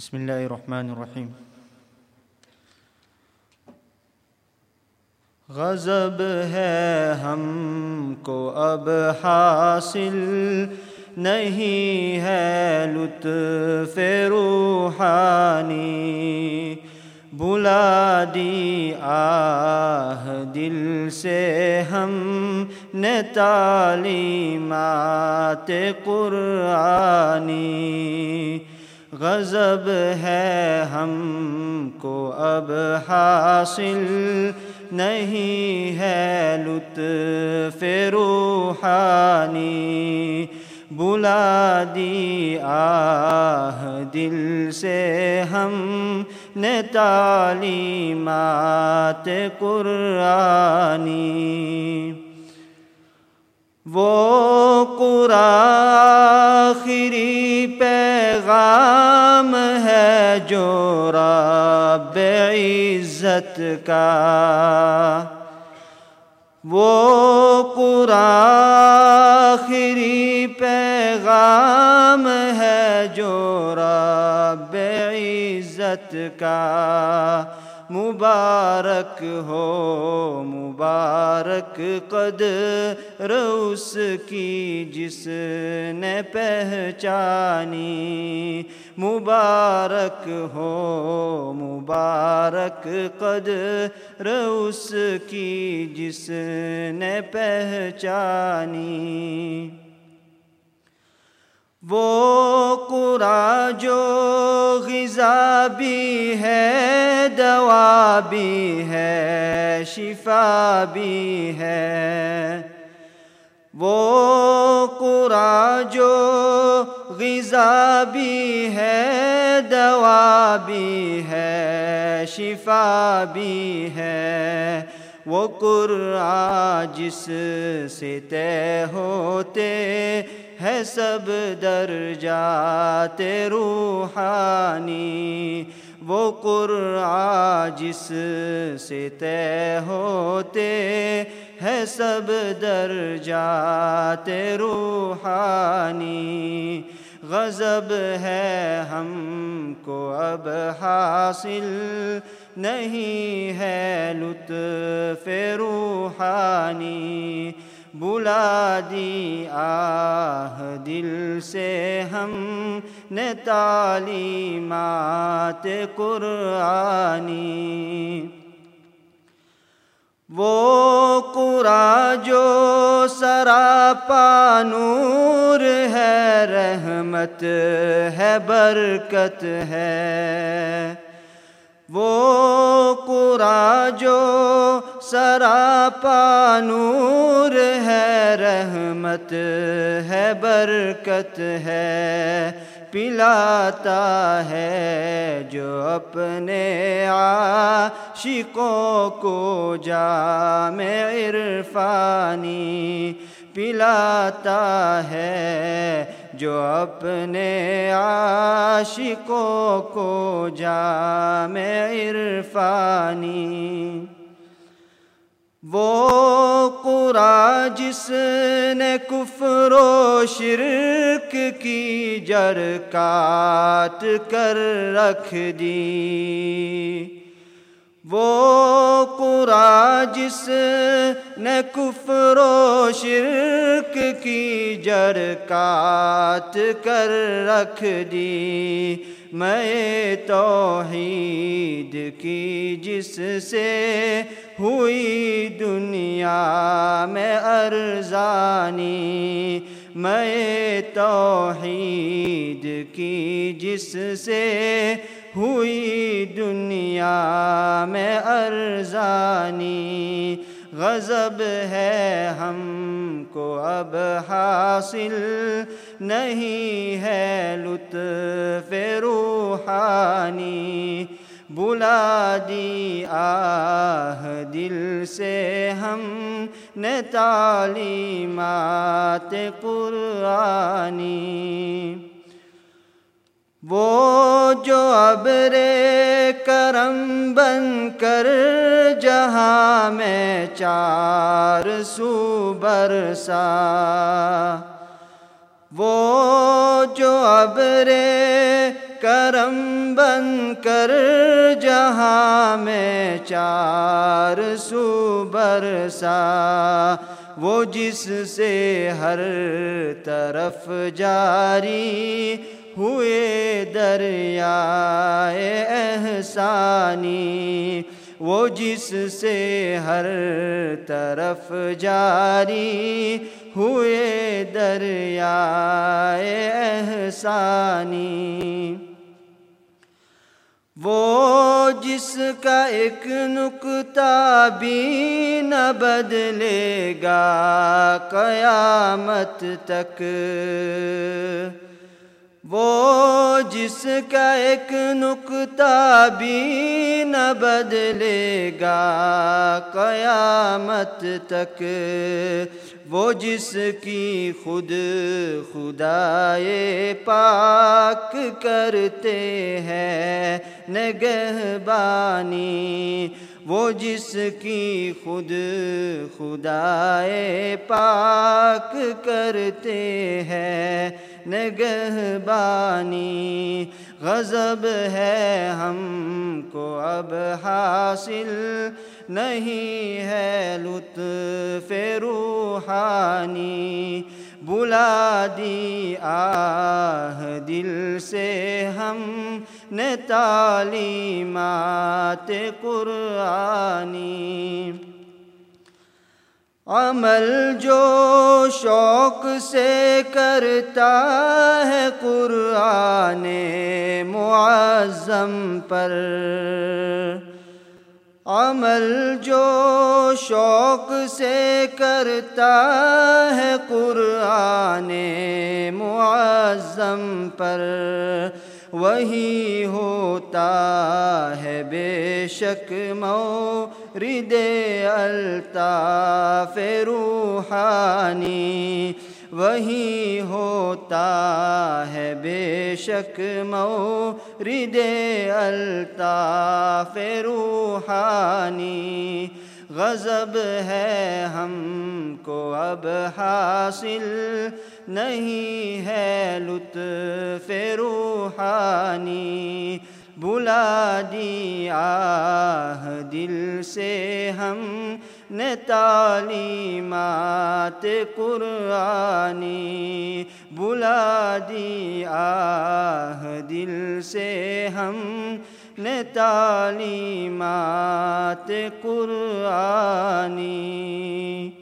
بسم اللہ الرحمن الرحیم غضب ہے ہم کو اب حاصل نہیں ہے لطف روحانی بلا دی آہ دل سے ہم نے تعلیمات قرآنی۔ غضب ہے ہم کو اب حاصل نہیں ہے لطف روحانی۔ بلا دی آہ دل سے ہم نے تعلیمات قرآنی۔ وہ قرآخری عزت کا۔ وہ آخری پیغام ہے جو رب عزت کا۔ مبارک ہو، مبارک قد روس کی جس نے پہچانی۔ مبارک ہو، مبارک قد روس کی جس نے پہچانی۔ وہ قرآن جو غذا بھی ہے، دوا بھی ہے، شفا بھی ہے۔ وہ قرآن جو غذا بھی ہے، دوا بھی ہے، شفا بھی ہے۔ وہ قرآن جس سے طے ہوتے سب درجات روحانی، وہ قرآن جس سے طے ہوتے ہے سب درجات روحانی۔ غضب ہے ہم کو اب حاصل نہیں ہے لطف روحانی۔ بلا دی آہ، دل سے ہم نے تعلیمات قرآنی۔ وہ قرآن جو سراپا نور ہے، رحمت ہے، برکت ہے۔ وہ قرآن جو سراپا نور ہے، رحمت ہے، برکت ہے، پلاتا ہے جو اپنے عاشقوں کو جام عرفانی پلاتا ہے، جو اپنے عاشقوں کو جام عرفانی۔ وہ قرآن جس نے کفر و شرک کی جر کاٹ کر رکھ دی۔ وہ قرآن جس نے کفر و شرک کی جڑ کاٹ کر رکھ دی، میں توحید کی جس سے ہوئی دنیا میں ارزانی، میں توحید کی جس سے ہوئی دنیا میں ارزانی۔ غضب ہے ہم کو اب حاصل نہیں ہے لطف روحانی۔ بلا دی آہ دل سے ہم نے تعلیمات قرآنی۔ وہ جو ابر کرم بن کر جہاں میں چار سو برسا، وہ جو ابر کرم بن کر جہاں میں چار سو برسا، وہ جس سے ہر طرف جاری ہوئے دریا احسانی، وہ جس سے ہر طرف جاری ہوئے دریا احسانی۔ وہ جس کا ایک نکتہ بھی نہ بدلے گا قیامت تک۔ وہ جس کا ایک نکتہ بھی نہ بدلے گا، قیامت تک۔ وہ جس کی خود خدائے پاک کرتے ہیں، نگہبانی۔ وہ جس کی خود خدائے پاک کرتے ہیں نگہبانی، غضب ہے ہم کو اب حاصل نہیں ہے لطف روحانی۔ بلا دی آہ دل سے ہم نے تعلیمات قرآنی۔ عمل جو شوق سے کرتا ہے قرآن معظم پر۔ عمل جو شوق سے کرتا ہے قرآن معظم پر۔ وہی ہوتا ہے بے شک مورد الطاف روحانی وہی ہوتا ہے بے شک مورد الطاف روحانی غضب ہے ہم کو اب حاصل نہیں ہے لطف روحانی۔ بلا دی آہ دل سے ہم نے تعلیمات قرآنی۔ بلا دی آہ دل سے ہم جزاک اللہ